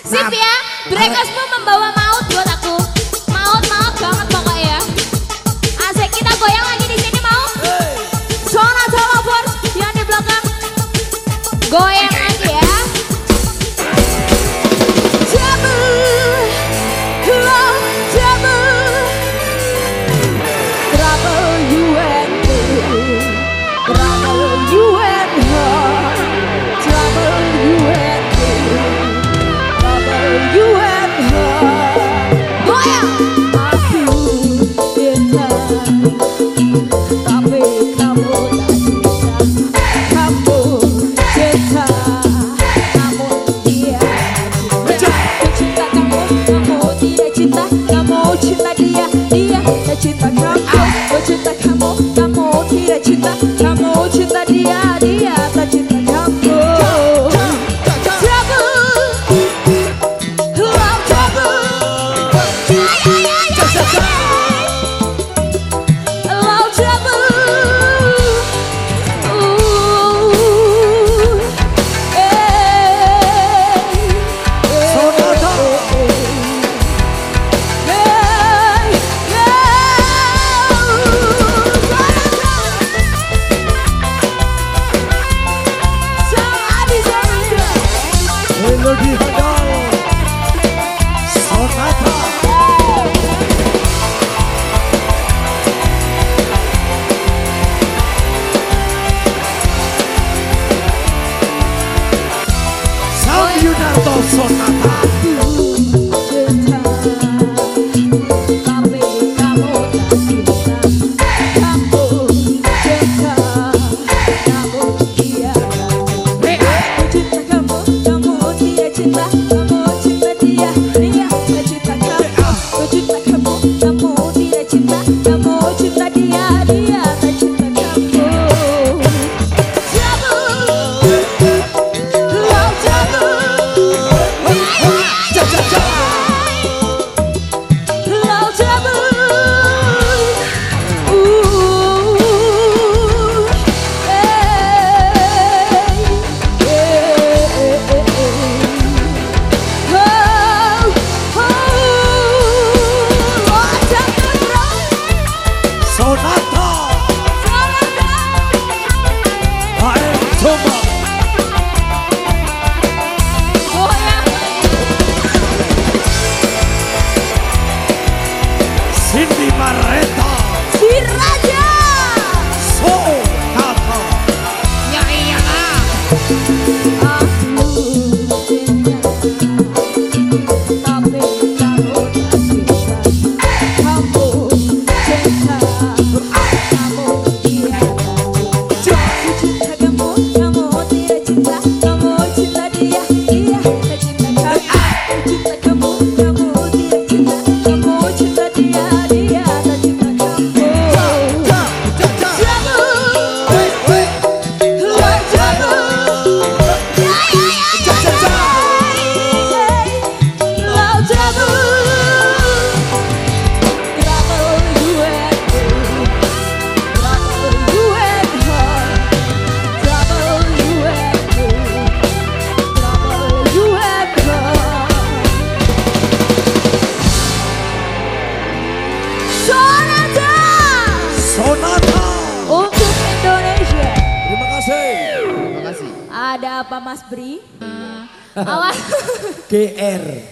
Sip ya, Brekosmu nah, membawa maut buat queria te dar. ada apa Mas Bri. Iya. awas. awal.